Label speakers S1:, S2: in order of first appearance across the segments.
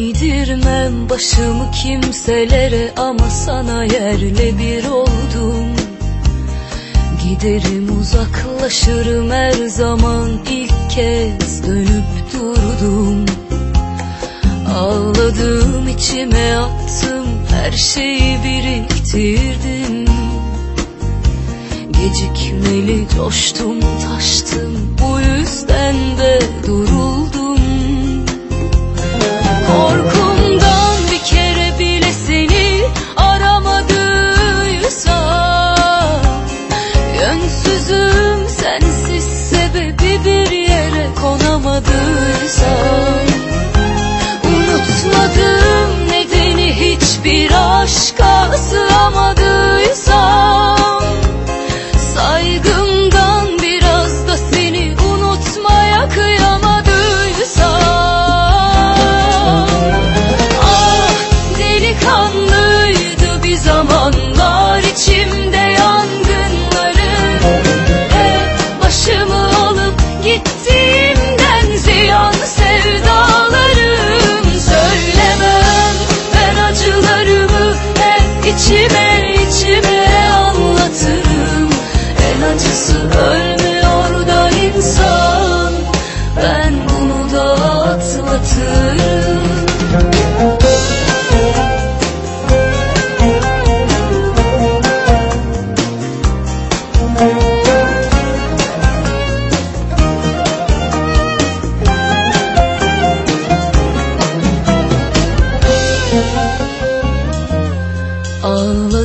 S1: Eğdirmem başımı kimselere ama sana yerle bir oldum. Giderim uzaklaşırım her zaman ilk kez dönüp durdum. Ağladım içime attım her şeyi biriktirdim. Gecikmeli coştum taştım bu yüzden say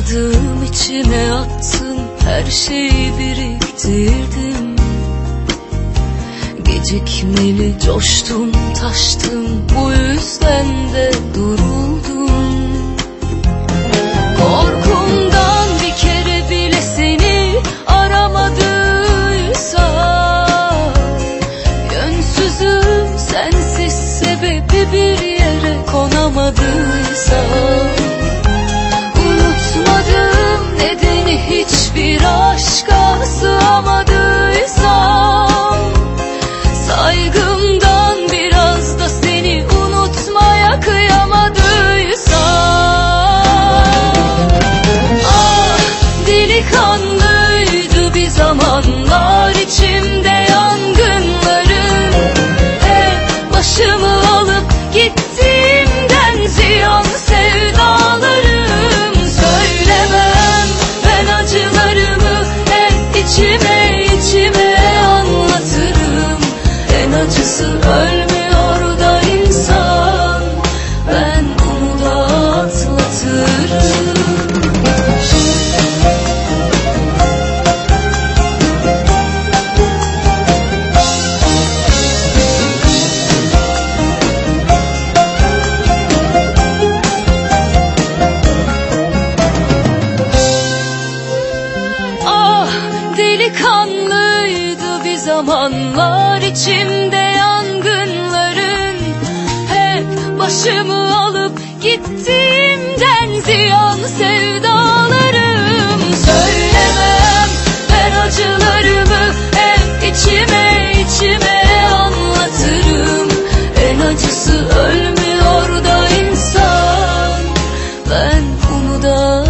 S1: Ağladım içime attım her şeyi biriktirdim Gecikmeli coştum taştım bu yüzden de zamanlar içimde yangınların Hep başımı alıp gittiğimden ziyan sevdalarım. Söylemem ben acılarımı hep içime içime anlatırım. En acısı ölmüyor da insan. Ben bunu da